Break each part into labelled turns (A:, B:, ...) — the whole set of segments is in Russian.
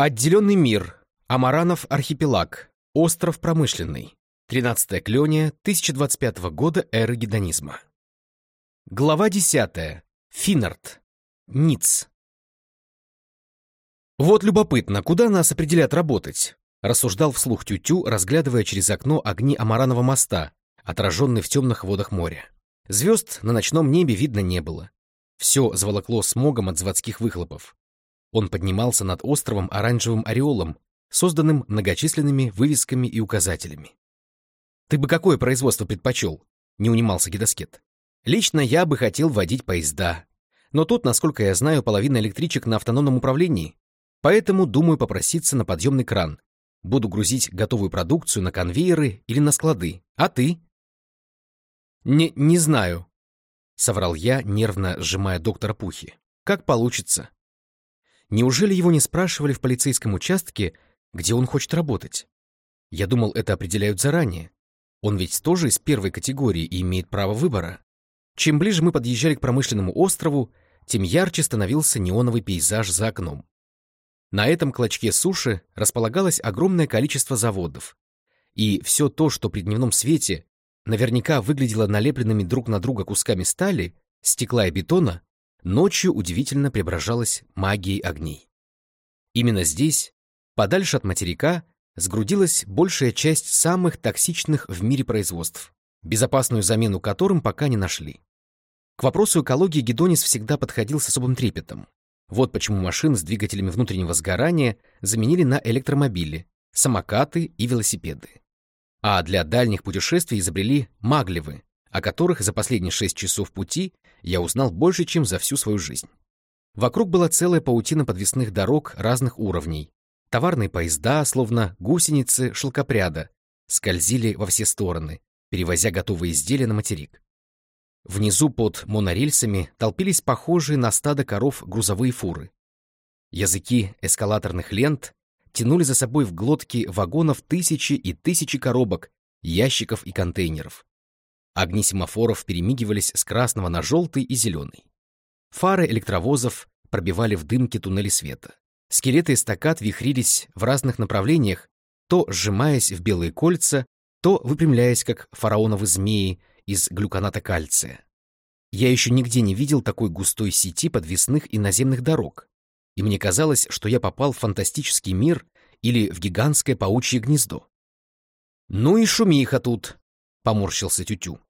A: Отделенный мир. Амаранов архипелаг. Остров промышленный. 13 клёния 1025 года эры гедонизма. Глава 10. Финард. Ниц. «Вот любопытно, куда нас определят работать?» — рассуждал вслух Тютю, разглядывая через окно огни Амаранова моста, отраженные в темных водах моря. Звезд на ночном небе видно не было. Все заволокло смогом от заводских выхлопов. Он поднимался над островом оранжевым ореолом, созданным многочисленными вывесками и указателями. «Ты бы какое производство предпочел?» — не унимался гидоскет. «Лично я бы хотел водить поезда. Но тут, насколько я знаю, половина электричек на автономном управлении. Поэтому думаю попроситься на подъемный кран. Буду грузить готовую продукцию на конвейеры или на склады. А ты?» «Не, не знаю», — соврал я, нервно сжимая доктора Пухи. «Как получится. Неужели его не спрашивали в полицейском участке, где он хочет работать? Я думал, это определяют заранее. Он ведь тоже из первой категории и имеет право выбора. Чем ближе мы подъезжали к промышленному острову, тем ярче становился неоновый пейзаж за окном. На этом клочке суши располагалось огромное количество заводов. И все то, что при дневном свете наверняка выглядело налепленными друг на друга кусками стали, стекла и бетона, ночью удивительно преображалась магией огней. Именно здесь, подальше от материка, сгрудилась большая часть самых токсичных в мире производств, безопасную замену которым пока не нашли. К вопросу экологии Гедонис всегда подходил с особым трепетом. Вот почему машины с двигателями внутреннего сгорания заменили на электромобили, самокаты и велосипеды. А для дальних путешествий изобрели маглевы, о которых за последние шесть часов пути я узнал больше, чем за всю свою жизнь. Вокруг была целая паутина подвесных дорог разных уровней. Товарные поезда, словно гусеницы шелкопряда, скользили во все стороны, перевозя готовые изделия на материк. Внизу под монорельсами толпились похожие на стадо коров грузовые фуры. Языки эскалаторных лент тянули за собой в глотки вагонов тысячи и тысячи коробок, ящиков и контейнеров. Огни семафоров перемигивались с красного на желтый и зеленый. Фары электровозов пробивали в дымке туннели света. Скелеты эстакад вихрились в разных направлениях, то сжимаясь в белые кольца, то выпрямляясь, как фараоновы змеи из глюконата кальция. Я еще нигде не видел такой густой сети подвесных и наземных дорог, и мне казалось, что я попал в фантастический мир или в гигантское паучье гнездо. «Ну и шумиха тут!» — поморщился Тютю.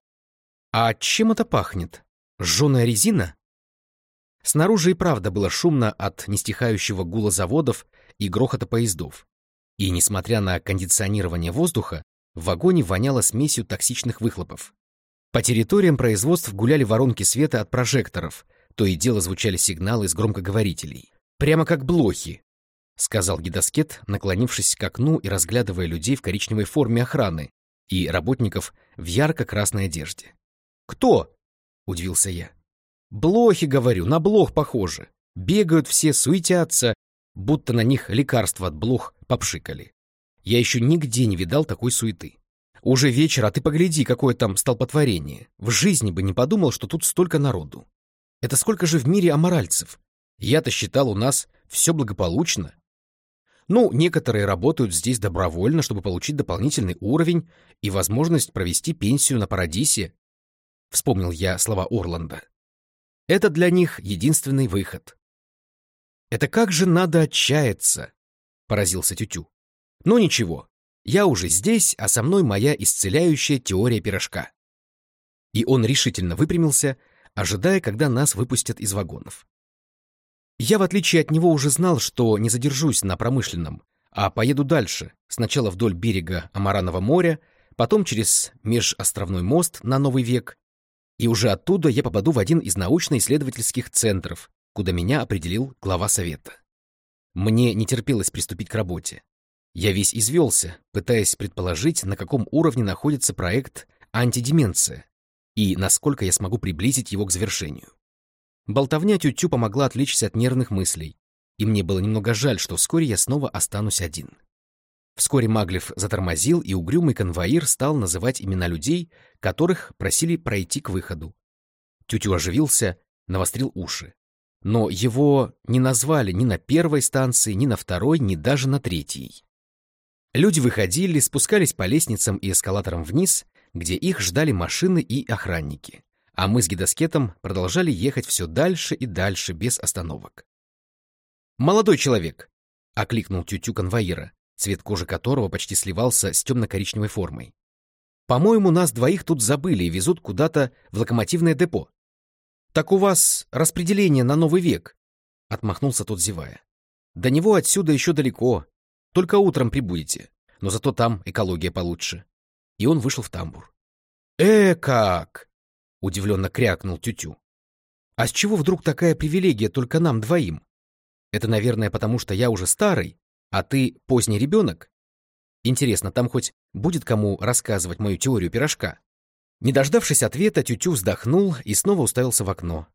A: А чем это пахнет? Жженая резина? Снаружи и правда было шумно от нестихающего гула заводов и грохота поездов. И, несмотря на кондиционирование воздуха, в вагоне воняло смесью токсичных выхлопов. По территориям производств гуляли воронки света от прожекторов, то и дело звучали сигналы из громкоговорителей. «Прямо как блохи», — сказал гидоскет, наклонившись к окну и разглядывая людей в коричневой форме охраны и работников в ярко-красной одежде. «Кто?» — удивился я. «Блохи, говорю, на блох похожи. Бегают все, суетятся, будто на них лекарства от блох попшикали. Я еще нигде не видал такой суеты. Уже вечер, а ты погляди, какое там столпотворение. В жизни бы не подумал, что тут столько народу. Это сколько же в мире аморальцев? Я-то считал, у нас все благополучно. Ну, некоторые работают здесь добровольно, чтобы получить дополнительный уровень и возможность провести пенсию на Парадисе — вспомнил я слова Орланда. «Это для них единственный выход». «Это как же надо отчаяться!» — поразился Тютю. «Но ничего, я уже здесь, а со мной моя исцеляющая теория пирожка». И он решительно выпрямился, ожидая, когда нас выпустят из вагонов. Я, в отличие от него, уже знал, что не задержусь на промышленном, а поеду дальше, сначала вдоль берега Амаранова моря, потом через межостровной мост на Новый век и уже оттуда я попаду в один из научно-исследовательских центров, куда меня определил глава совета. Мне не терпелось приступить к работе. Я весь извелся, пытаясь предположить, на каком уровне находится проект «Антидеменция» и насколько я смогу приблизить его к завершению. Болтовня тютю помогла отвлечься от нервных мыслей, и мне было немного жаль, что вскоре я снова останусь один. Вскоре Маглев затормозил, и угрюмый конвоир стал называть имена людей, которых просили пройти к выходу. Тютю оживился, навострил уши. но его не назвали ни на первой станции, ни на второй, ни даже на третьей. Люди выходили, спускались по лестницам и эскалаторам вниз, где их ждали машины и охранники, а мы с гидоскетом продолжали ехать все дальше и дальше без остановок. «Молодой человек!» — окликнул тютю конвоира, цвет кожи которого почти сливался с темно-коричневой формой. «По-моему, нас двоих тут забыли и везут куда-то в локомотивное депо». «Так у вас распределение на новый век», — отмахнулся тот, зевая. «До него отсюда еще далеко. Только утром прибудете, но зато там экология получше». И он вышел в тамбур. «Э, как!» — удивленно крякнул Тютю. «А с чего вдруг такая привилегия только нам двоим? Это, наверное, потому что я уже старый, а ты поздний ребенок? Интересно, там хоть будет кому рассказывать мою теорию пирожка?» Не дождавшись ответа, Тютю вздохнул и снова уставился в окно.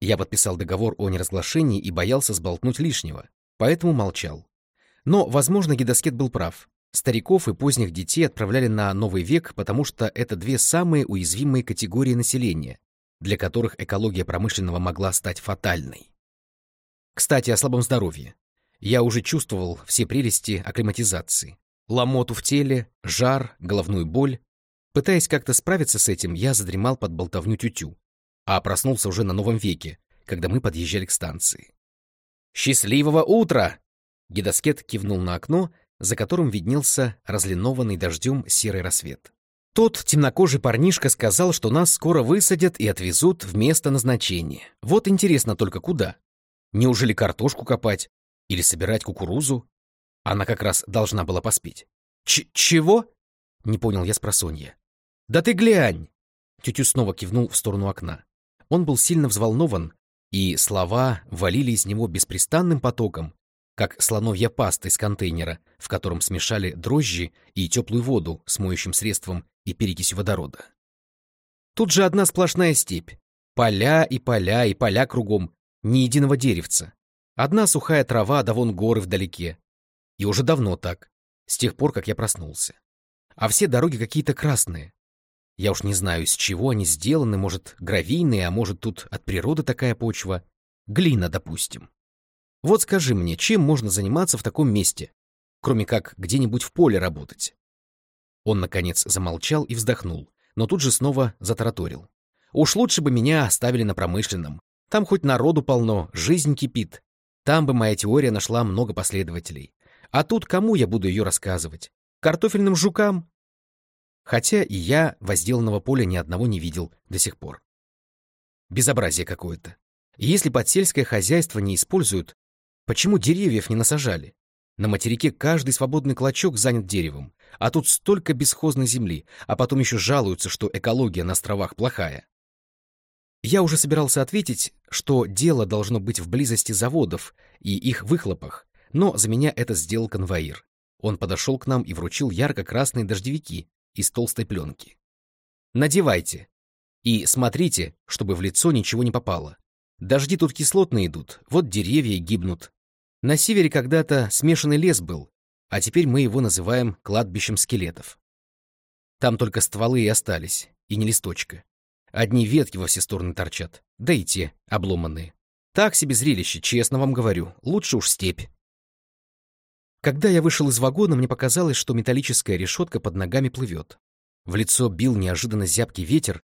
A: Я подписал договор о неразглашении и боялся сболтнуть лишнего, поэтому молчал. Но, возможно, гидоскет был прав. Стариков и поздних детей отправляли на новый век, потому что это две самые уязвимые категории населения, для которых экология промышленного могла стать фатальной. Кстати, о слабом здоровье. Я уже чувствовал все прелести акклиматизации. Ломоту в теле, жар, головную боль. Пытаясь как-то справиться с этим, я задремал под болтовню тютю, а проснулся уже на новом веке, когда мы подъезжали к станции. «Счастливого утра!» Гидоскет кивнул на окно, за которым виднелся разлинованный дождем серый рассвет. Тот темнокожий парнишка сказал, что нас скоро высадят и отвезут в место назначения. Вот интересно только куда. Неужели картошку копать? Или собирать кукурузу? Она как раз должна была поспеть. Ч «Чего?» — не понял я с просонья. «Да ты глянь!» Тютю снова кивнул в сторону окна. Он был сильно взволнован, и слова валили из него беспрестанным потоком, как слоновья паста из контейнера, в котором смешали дрожжи и теплую воду с моющим средством и перекисью водорода. Тут же одна сплошная степь. Поля и поля и поля кругом, ни единого деревца. Одна сухая трава, да вон горы вдалеке. И уже давно так, с тех пор, как я проснулся. А все дороги какие-то красные. Я уж не знаю, из чего они сделаны, может, гравийные, а может, тут от природы такая почва. Глина, допустим. Вот скажи мне, чем можно заниматься в таком месте, кроме как где-нибудь в поле работать? Он, наконец, замолчал и вздохнул, но тут же снова затараторил. Уж лучше бы меня оставили на промышленном. Там хоть народу полно, жизнь кипит. Там бы моя теория нашла много последователей. А тут кому я буду ее рассказывать? Картофельным жукам? Хотя и я возделанного поля ни одного не видел до сих пор. Безобразие какое-то. Если под сельское хозяйство не используют, Почему деревьев не насажали? На материке каждый свободный клочок занят деревом, а тут столько бесхозной земли, а потом еще жалуются, что экология на островах плохая. Я уже собирался ответить, что дело должно быть в близости заводов и их выхлопах, но за меня это сделал конвоир. Он подошел к нам и вручил ярко-красные дождевики из толстой пленки. «Надевайте. И смотрите, чтобы в лицо ничего не попало. Дожди тут кислотные идут, вот деревья гибнут, на севере когда-то смешанный лес был, а теперь мы его называем кладбищем скелетов. Там только стволы и остались, и не листочка. Одни ветки во все стороны торчат, да и те обломанные. Так себе зрелище, честно вам говорю, лучше уж степь. Когда я вышел из вагона, мне показалось, что металлическая решетка под ногами плывет. В лицо бил неожиданно зябкий ветер,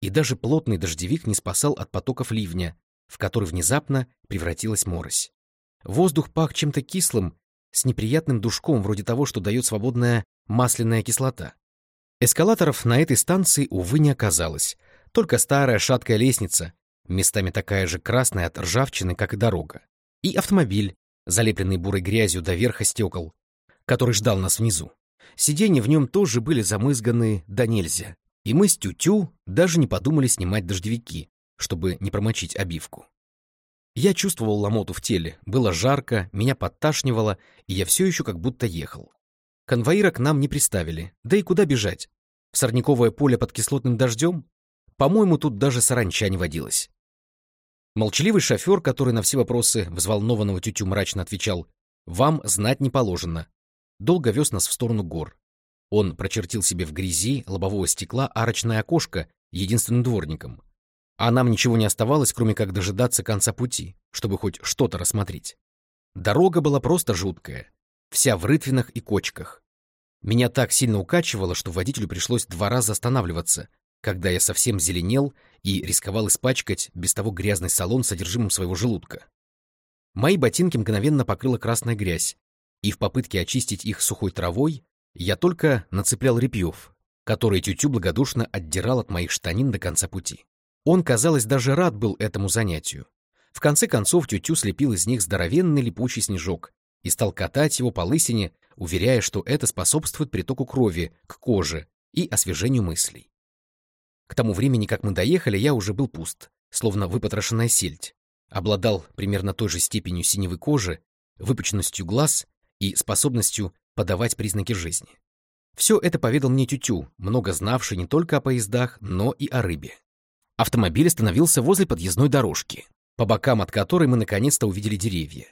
A: и даже плотный дождевик не спасал от потоков ливня, в который внезапно превратилась морось. Воздух пах чем-то кислым, с неприятным душком, вроде того, что дает свободная масляная кислота. Эскалаторов на этой станции, увы, не оказалось. Только старая шаткая лестница, местами такая же красная от ржавчины, как и дорога. И автомобиль, залепленный бурой грязью до верха стекол, который ждал нас внизу. Сиденья в нем тоже были замызганы да нельзя. И мы с Тютю даже не подумали снимать дождевики, чтобы не промочить обивку. Я чувствовал ломоту в теле, было жарко, меня подташнивало, и я все еще как будто ехал. Конвоира к нам не приставили, да и куда бежать? В сорняковое поле под кислотным дождем? По-моему, тут даже саранча не водилась. Молчаливый шофер, который на все вопросы взволнованного тютю мрачно отвечал «Вам знать не положено», долго вез нас в сторону гор. Он прочертил себе в грязи лобового стекла арочное окошко единственным дворником. А нам ничего не оставалось, кроме как дожидаться конца пути, чтобы хоть что-то рассмотреть. Дорога была просто жуткая, вся в рытвинах и кочках. Меня так сильно укачивало, что водителю пришлось два раза останавливаться, когда я совсем зеленел и рисковал испачкать без того грязный салон содержимым своего желудка. Мои ботинки мгновенно покрыла красная грязь, и в попытке очистить их сухой травой я только нацеплял репьев, которые тютю благодушно отдирал от моих штанин до конца пути. Он, казалось, даже рад был этому занятию. В конце концов тютю слепил из них здоровенный липучий снежок и стал катать его по лысине, уверяя, что это способствует притоку крови к коже и освежению мыслей. К тому времени, как мы доехали, я уже был пуст, словно выпотрошенная сельдь, обладал примерно той же степенью синевой кожи, выпученностью глаз и способностью подавать признаки жизни. Все это поведал мне Тютю, много знавший не только о поездах, но и о рыбе. Автомобиль остановился возле подъездной дорожки, по бокам от которой мы наконец-то увидели деревья.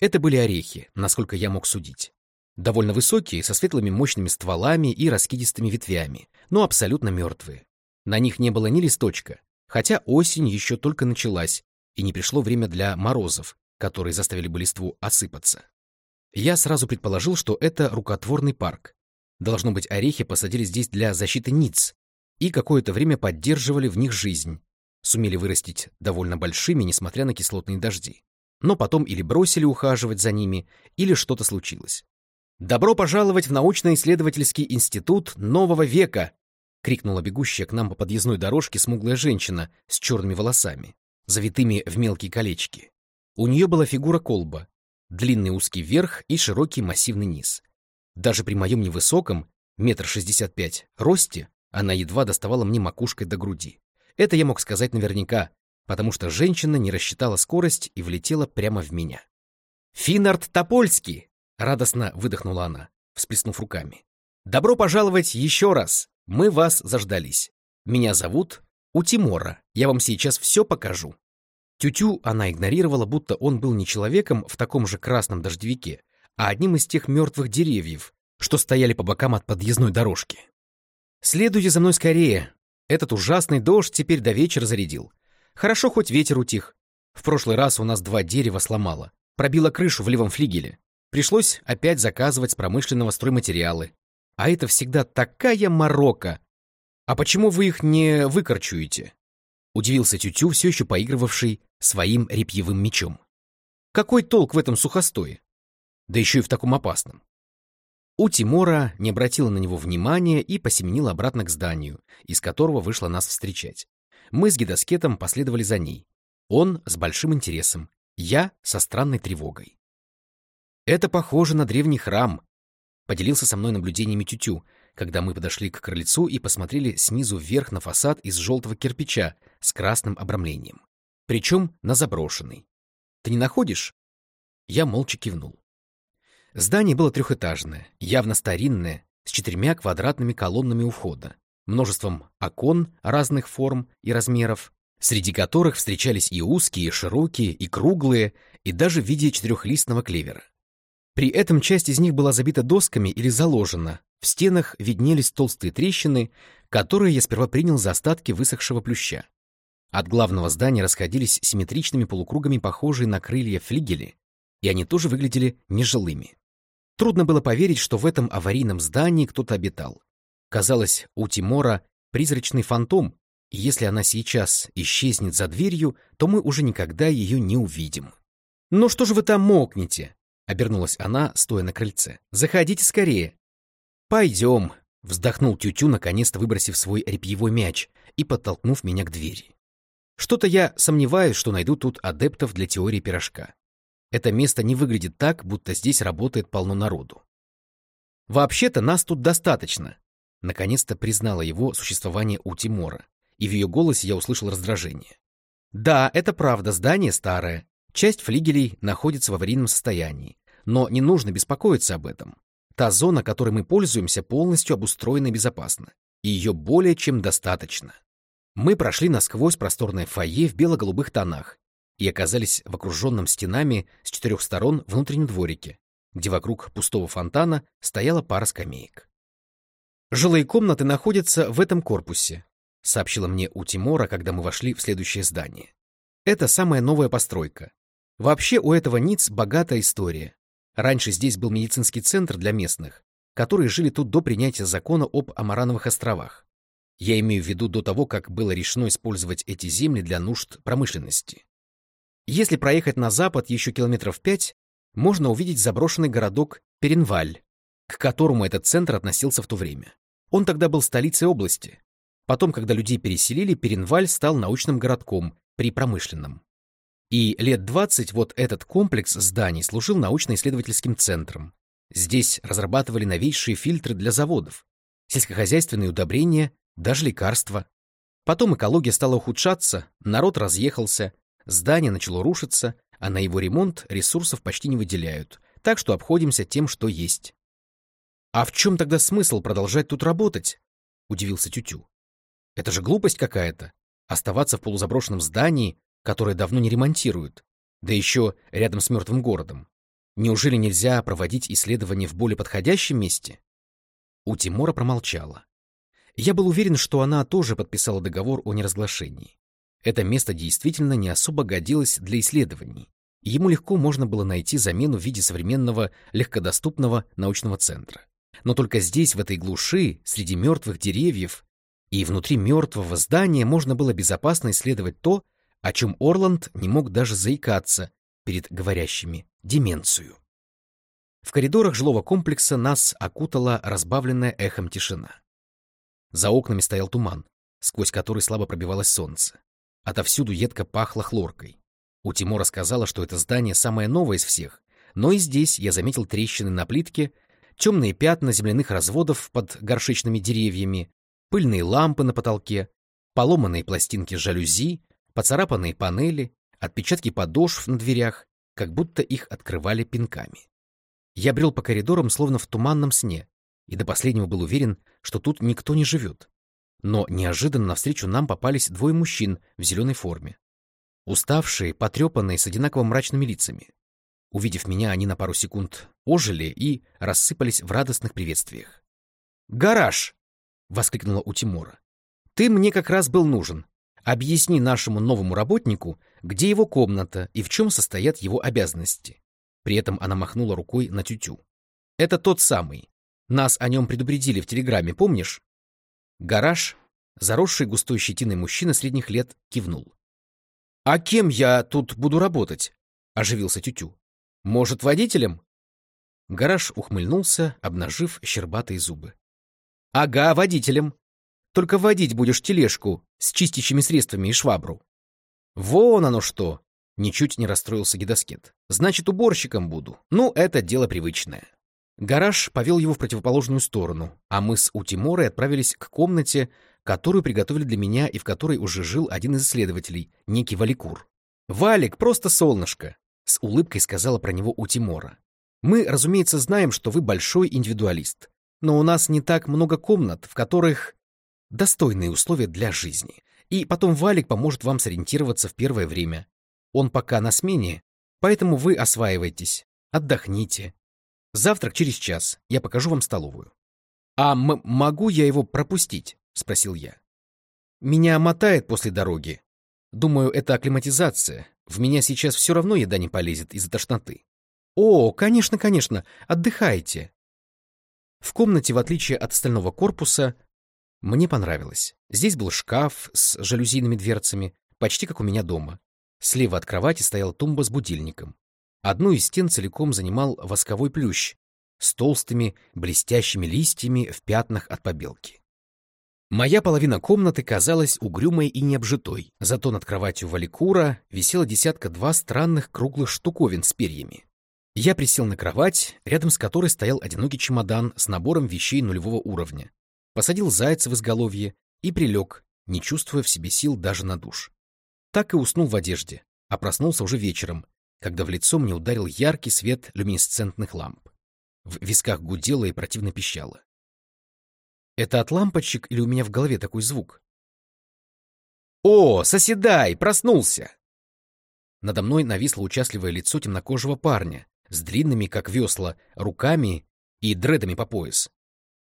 A: Это были орехи, насколько я мог судить. Довольно высокие, со светлыми мощными стволами и раскидистыми ветвями, но абсолютно мертвые. На них не было ни листочка, хотя осень еще только началась, и не пришло время для морозов, которые заставили бы листву осыпаться. Я сразу предположил, что это рукотворный парк. Должно быть, орехи посадили здесь для защиты ниц и какое-то время поддерживали в них жизнь, сумели вырастить довольно большими, несмотря на кислотные дожди. Но потом или бросили ухаживать за ними, или что-то случилось. «Добро пожаловать в научно-исследовательский институт нового века!» — крикнула бегущая к нам по подъездной дорожке смуглая женщина с черными волосами, завитыми в мелкие колечки. У нее была фигура колба, длинный узкий верх и широкий массивный низ. Даже при моем невысоком, метр шестьдесят пять, росте, она едва доставала мне макушкой до груди. Это я мог сказать наверняка, потому что женщина не рассчитала скорость и влетела прямо в меня. «Финард Топольский!» — радостно выдохнула она, всплеснув руками. «Добро пожаловать еще раз! Мы вас заждались. Меня зовут у Тимора. Я вам сейчас все покажу. Тютю она игнорировала, будто он был не человеком в таком же красном дождевике, а одним из тех мертвых деревьев, что стояли по бокам от подъездной дорожки. «Следуйте за мной скорее. Этот ужасный дождь теперь до вечера зарядил. Хорошо, хоть ветер утих. В прошлый раз у нас два дерева сломало. Пробило крышу в левом флигеле. Пришлось опять заказывать с промышленного стройматериалы. А это всегда такая морока, «А почему вы их не выкорчуете?» — удивился Тютю, все еще поигрывавший своим репьевым мечом. «Какой толк в этом сухостое? Да еще и в таком опасном». У Тимора не обратила на него внимания и посеменила обратно к зданию, из которого вышла нас встречать. Мы с гидоскетом последовали за ней. Он с большим интересом, я со странной тревогой. «Это похоже на древний храм», — поделился со мной наблюдениями Тютю, когда мы подошли к крыльцу и посмотрели снизу вверх на фасад из желтого кирпича с красным обрамлением. Причем на заброшенный. Ты не находишь? Я молча кивнул. Здание было трехэтажное, явно старинное, с четырьмя квадратными колоннами у входа, множеством окон разных форм и размеров, среди которых встречались и узкие, и широкие, и круглые, и даже в виде четырехлистного клевера. При этом часть из них была забита досками или заложена, в стенах виднелись толстые трещины, которые я сперва принял за остатки высохшего плюща. От главного здания расходились симметричными полукругами похожие на крылья флигели, и они тоже выглядели нежилыми. Трудно было поверить, что в этом аварийном здании кто-то обитал. Казалось, у Тимора призрачный фантом, и если она сейчас исчезнет за дверью, то мы уже никогда ее не увидим. «Ну что же вы там мокнете?» — обернулась она, стоя на крыльце. «Заходите скорее. «Пойдем», — вздохнул Тютю, наконец-то выбросив свой репьевой мяч и подтолкнув меня к двери. «Что-то я сомневаюсь, что найду тут адептов для теории пирожка. Это место не выглядит так, будто здесь работает полно народу. Вообще-то нас тут достаточно», — наконец-то признала его существование у Тимора, и в ее голосе я услышал раздражение. «Да, это правда, здание старое, часть флигелей находится в аварийном состоянии, но не нужно беспокоиться об этом. Та зона, которой мы пользуемся, полностью обустроена и безопасна. И ее более чем достаточно. Мы прошли насквозь просторное фойе в бело-голубых тонах и оказались в окруженном стенами с четырех сторон внутреннем дворике, где вокруг пустого фонтана стояла пара скамеек. Жилые комнаты находятся в этом корпусе. сообщила мне у Тимора, когда мы вошли в следующее здание. Это самая новая постройка. Вообще у этого НИЦ богатая история. Раньше здесь был медицинский центр для местных, которые жили тут до принятия закона об Амарановых островах. Я имею в виду до того, как было решено использовать эти земли для нужд промышленности. Если проехать на запад еще километров пять, можно увидеть заброшенный городок Перенваль, к которому этот центр относился в то время. Он тогда был столицей области. Потом, когда людей переселили, Перенваль стал научным городком при промышленном. И лет 20 вот этот комплекс зданий служил научно-исследовательским центром. Здесь разрабатывали новейшие фильтры для заводов, сельскохозяйственные удобрения, даже лекарства. Потом экология стала ухудшаться, народ разъехался, здание начало рушиться, а на его ремонт ресурсов почти не выделяют, так что обходимся тем, что есть. «А в чем тогда смысл продолжать тут работать?» — удивился Тютю. «Это же глупость какая-то. Оставаться в полузаброшенном здании, которое давно не ремонтируют, да еще рядом с мертвым городом. Неужели нельзя проводить исследования в более подходящем месте?» У Тимура промолчала. Я был уверен, что она тоже подписала договор о неразглашении. Это место действительно не особо годилось для исследований, и ему легко можно было найти замену в виде современного легкодоступного научного центра. Но только здесь, в этой глуши, среди мертвых деревьев и внутри мертвого здания можно было безопасно исследовать то, о чем Орланд не мог даже заикаться перед говорящими — деменцию. В коридорах жилого комплекса нас окутала разбавленная эхом тишина. За окнами стоял туман, сквозь который слабо пробивалось солнце. Отовсюду едко пахло хлоркой. У Тимура сказала, что это здание самое новое из всех, но и здесь я заметил трещины на плитке темные пятна земляных разводов под горшечными деревьями, пыльные лампы на потолке, поломанные пластинки жалюзи, поцарапанные панели, отпечатки подошв на дверях, как будто их открывали пинками. Я брел по коридорам, словно в туманном сне, и до последнего был уверен, что тут никто не живет. Но неожиданно навстречу нам попались двое мужчин в зеленой форме. Уставшие, потрепанные, с одинаково мрачными лицами. Увидев меня, они на пару секунд ожили и рассыпались в радостных приветствиях. «Гараж!» — воскликнула у Тимура. «Ты мне как раз был нужен. Объясни нашему новому работнику, где его комната и в чем состоят его обязанности». При этом она махнула рукой на тютю. «Это тот самый. Нас о нем предупредили в телеграмме, помнишь?» Гараж, заросший густой щетиной мужчина средних лет, кивнул. «А кем я тут буду работать?» — оживился Тютю. Может, водителем? Гараж ухмыльнулся, обнажив щербатые зубы. Ага, водителем. Только водить будешь тележку с чистящими средствами и швабру. Вон оно что! Ничуть не расстроился гидоскет. Значит, уборщиком буду. Ну, это дело привычное. Гараж повел его в противоположную сторону, а мы с Утиморой отправились к комнате, которую приготовили для меня и в которой уже жил один из исследователей, некий Валикур. «Валик, просто солнышко!» — с улыбкой сказала про него у Тимора. «Мы, разумеется, знаем, что вы большой индивидуалист, но у нас не так много комнат, в которых достойные условия для жизни. И потом Валик поможет вам сориентироваться в первое время. Он пока на смене, поэтому вы осваивайтесь, отдохните. Завтрак через час, я покажу вам столовую». «А могу я его пропустить?» — спросил я. «Меня мотает после дороги. Думаю, это акклиматизация, в меня сейчас все равно еда не полезет из-за тошноты. О, конечно, конечно, отдыхайте. В комнате, в отличие от остального корпуса, мне понравилось. Здесь был шкаф с жалюзийными дверцами, почти как у меня дома. Слева от кровати стоял тумба с будильником. Одну из стен целиком занимал восковой плющ с толстыми блестящими листьями в пятнах от побелки. Моя половина комнаты казалась угрюмой и необжитой, зато над кроватью Валикура висела десятка-два странных круглых штуковин с перьями. Я присел на кровать, рядом с которой стоял одинокий чемодан с набором вещей нулевого уровня, посадил зайца в изголовье и прилег, не чувствуя в себе сил даже на душ. Так и уснул в одежде, а проснулся уже вечером, когда в лицо мне ударил яркий свет люминесцентных ламп. В висках гудело и противно пищало. Это от лампочек или у меня в голове такой звук? «О, соседай, проснулся!» Надо мной нависло участливое лицо темнокожего парня с длинными, как весла, руками и дредами по пояс.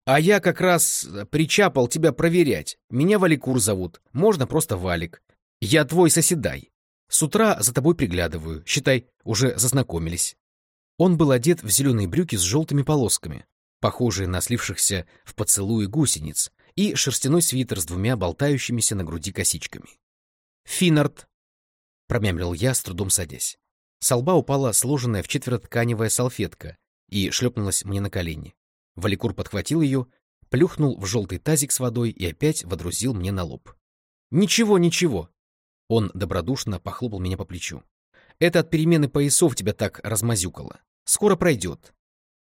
A: А я как раз причапал тебя проверять. Меня Валикур зовут, можно просто Валик. Я твой соседай. С утра за тобой приглядываю, считай, уже зазнакомились. Он был одет в зеленые брюки с желтыми полосками, похожие на слившихся в поцелуи гусениц, и шерстяной свитер с двумя болтающимися на груди косичками. «Финард!» — промямлил я, с трудом садясь. С лба упала сложенная в четверть тканевая салфетка и шлепнулась мне на колени. Валикур подхватил ее, плюхнул в желтый тазик с водой и опять водрузил мне на лоб. «Ничего, ничего!» Он добродушно похлопал меня по плечу. «Это от перемены поясов тебя так размазюкало. Скоро пройдет».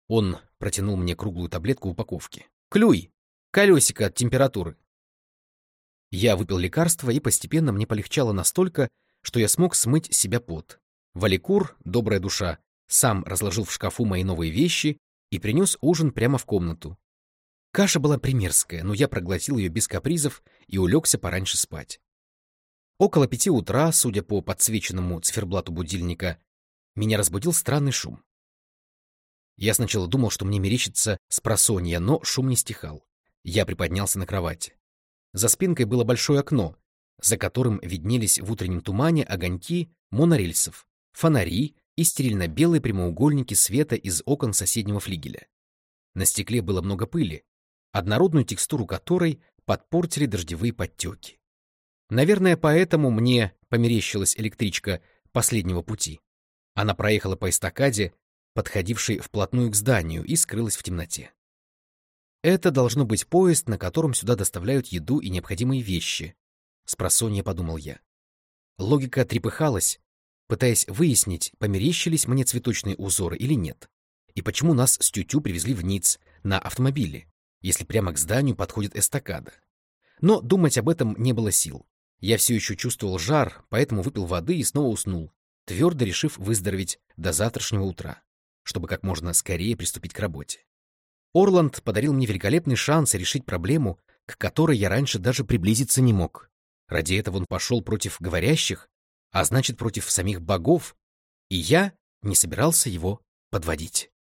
A: Он протянул мне круглую таблетку в упаковке. «Клюй! Колесико от температуры!» Я выпил лекарство, и постепенно мне полегчало настолько, что я смог смыть себя пот. Валикур, добрая душа, сам разложил в шкафу мои новые вещи и принес ужин прямо в комнату. Каша была примерская, но я проглотил ее без капризов и улегся пораньше спать. Около пяти утра, судя по подсвеченному циферблату будильника, меня разбудил странный шум. Я сначала думал, что мне мерещится спросонья, но шум не стихал. Я приподнялся на кровати. За спинкой было большое окно, за которым виднелись в утреннем тумане огоньки монорельсов, фонари и стерильно-белые прямоугольники света из окон соседнего флигеля. На стекле было много пыли, однородную текстуру которой подпортили дождевые подтеки. Наверное, поэтому мне померещилась электричка последнего пути. Она проехала по эстакаде, подходившей вплотную к зданию, и скрылась в темноте. Это должно быть поезд, на котором сюда доставляют еду и необходимые вещи. Спросонья подумал я. Логика трепыхалась, пытаясь выяснить, померещились мне цветочные узоры или нет, и почему нас с тютю привезли в Ниц на автомобиле, если прямо к зданию подходит эстакада. Но думать об этом не было сил. Я все еще чувствовал жар, поэтому выпил воды и снова уснул, твердо решив выздороветь до завтрашнего утра, чтобы как можно скорее приступить к работе. Орланд подарил мне великолепный шанс решить проблему, к которой я раньше даже приблизиться не мог. Ради этого он пошел против говорящих, а значит, против самих богов, и я не собирался его подводить.